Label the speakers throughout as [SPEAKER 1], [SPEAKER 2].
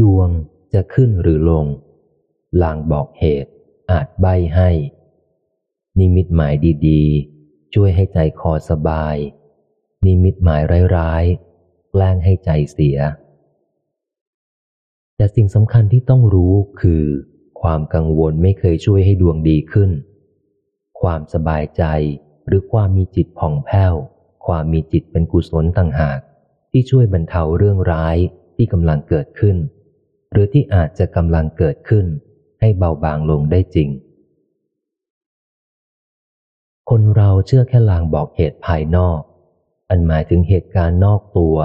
[SPEAKER 1] ดวงจะขึ้นหรือลง ลางบอกเหตุ อาจใบให้ นิมิตหมายดีๆ ช่วยให้ใจคอสบาย นิมิตหมายร้ายๆ แกล้งให้ใจเสีย แต่สิ่งสำคัญที่ต้องรู้คือ ความกังวลไม่เคยช่วยให้ดวงดีขึ้น ความสบายใจหรือความมีจิตผ่องแผ้ว ความมีจิตเป็นกุศลต่างหาก ที่ช่วยบรรเทาเรื่องร้ายที่กำลังเกิดขึ้น หรือที่อาจจะกำลังเกิดขึ้น ให้เบาบางลงได้จริง คนเราเชื่อแค่ลางบอกเหตุภายนอก อันหมายถึงเหตุการณ์นอกตัว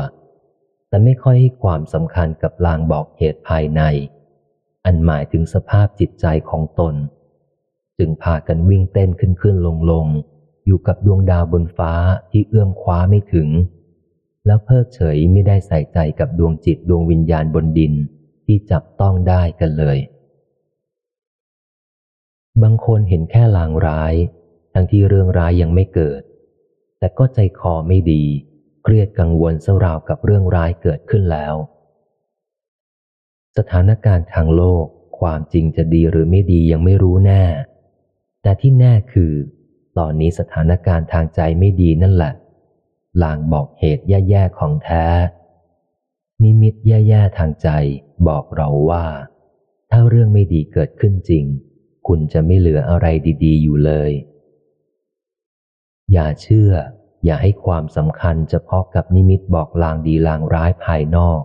[SPEAKER 1] แต่ไม่ค่อยให้ความสำคัญกับลางบอกเหตุภายใน อันหมายถึงสภาพจิตใจของตน จึงพากันวิ่งเต้นขึ้นขึ้นลงลงอยู่กับดวงดาวบนฟ้าที่เอื้อมคว้าไม่ถึง แล้วเพิกเฉยไม่ได้ใส่ใจกับดวงจิตดวงวิญญาณบนดิน ที่จับต้องได้กันเลย บางคนเห็นแค่ลางร้าย ทั้งที่เรื่องร้ายยังไม่เกิด แต่ก็ใจคอไม่ดี เครียดกังวลเสราวกับเรื่องร้ายเกิดขึ้นแล้ว สถานการณ์ทางโลกความจริงจะดีหรือไม่ดียังไม่รู้แน่ แต่ที่แน่คือ ตอนนี้สถานการณ์ทางใจไม่ดีนั่นแหละลางบอกเหตุแย่ๆของแท้ นิมิตแย่ๆทางใจบอกเราว่า ถ้าเรื่องไม่ดีเกิดขึ้นจริง คุณจะไม่เหลืออะไรดี ๆ อยู่เลย อย่าเชื่อ อย่าให้ความสำคัญเฉพาะกับนิมิตบอกลางดีลางร้ายภายนอก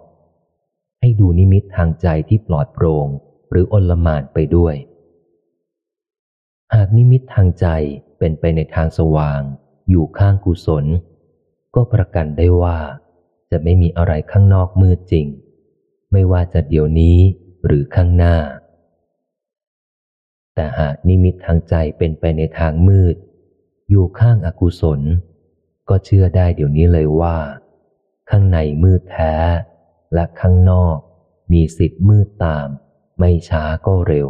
[SPEAKER 1] ให้ดูนิมิตทางใจที่ปลอดโปร่งหรืออนลมานไปด้วย หากนิมิตทางใจเป็นไปในทางสว่าง อยู่ข้างกุศล ก็ประกันได้ว่า จะไม่มีอะไรข้างนอกมืดจริง ไม่ว่าจะเดี๋ยวนี้หรือข้างหน้า แต่หากนิมิตทางใจเป็นไปในทางมืด อยู่ข้างอากุศล ก็เชื่อได้เดี๋ยวนี้เลยว่า ข้างในมืดแท้ และข้างนอกมีสิทธิ์มืดตาม ไม่ช้าก็เร็ว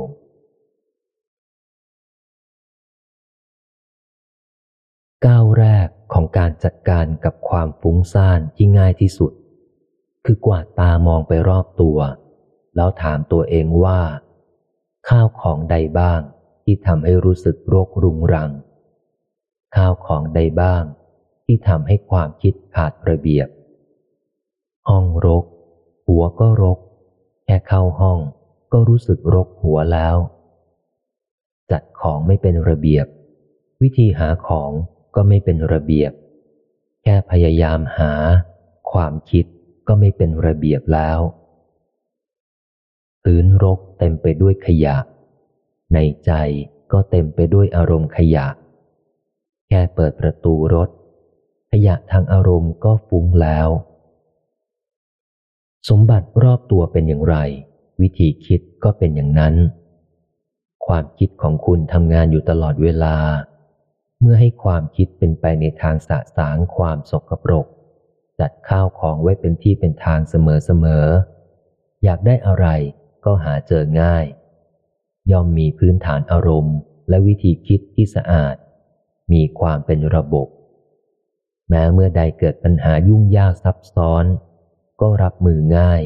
[SPEAKER 1] ก้าวแรก ของการจัดการกับความฟุ้งซ่านที่ง่ายที่สุด คือกวาดตามองไปรอบตัว แล้วถามตัวเองว่า ข้าวของใดบ้างที่ทำให้รู้สึกโรครุงรัง ข้าวของใดบ้างที่ทำให้ความคิดขาดระเบียบ ห้องรก หัวก็รก แค่เข้าห้องก็รู้สึกรกหัวแล้ว จัดของไม่เป็นระเบียบ วิธีหาของ ก็ไม่เป็นระเบียบ แค่พยายามหา ความคิดก็ไม่เป็นระเบียบแล้ว พื้นรกเต็มไปด้วยขยะ ในใจก็เต็มไปด้วยอารมณ์ขยะ แค่เปิดประตูรถ ขยะทางอารมณ์ก็ฟุ้งแล้ว สมบัติรอบตัวเป็นอย่างไร วิธีคิดก็เป็นอย่างนั้น ความคิดของคุณทำงานอยู่ตลอดเวลา เมื่อให้ความคิดเป็นไปในทางสะสางความสกปรก จัดข้าวของไว้เป็นที่เป็นทางเสมอๆ อยากได้อะไรก็หาเจอง่าย ย่อมมีพื้นฐานอารมณ์ และวิธีคิดที่สะอาด มีความเป็นระบบ แม้เมื่อใดเกิดปัญหายุ่งยากซับซ้อน ก็รับมือง่าย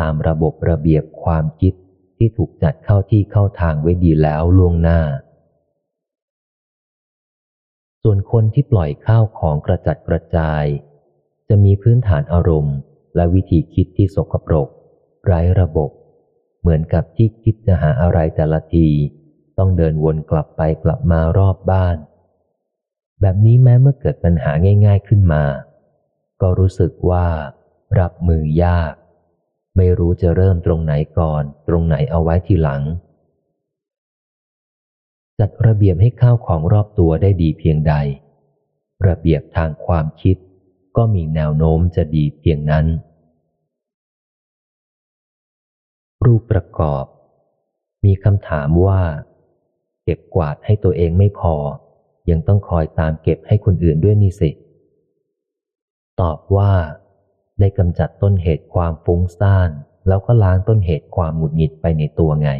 [SPEAKER 1] ตามระบบระเบียบความคิดที่ถูกจัดเข้าที่เข้าทางไว้ดีแล้วล่วงหน้า ส่วนคนที่ปล่อยข้าวของกระจัดกระจาย จะมีพื้นฐานอารมณ์ และวิธีคิดที่สกปรก ไร้ระบบ เหมือนกับที่คิดจะหาอะไรแต่ละที ต้องเดินวนกลับไปกลับมารอบบ้าน แบบนี้แม้เมื่อเกิดปัญหาง่าย ๆขึ้นมา ก็รู้สึกว่า รับมือยาก ไม่รู้จะเริ่มตรงไหนก่อน ตรงไหนเอาไว้ทีหลัง จัดระเบียบให้ข้าวของรอบตัวได้ดีเพียงใด ระเบียบทางความคิดก็มีแนวโน้มจะดีเพียงนั้น รูปประกอบ มีคำถามว่า เก็บกวาดให้ตัวเองไม่พอ ยังต้องคอยตามเก็บให้คนอื่นด้วยนี่สิ ตอบว่า ได้กำจัดต้นเหตุความฟุ้งซ่าน แล้วก็ล้างต้นเหตุความหงุดหงิดไปในตัวไง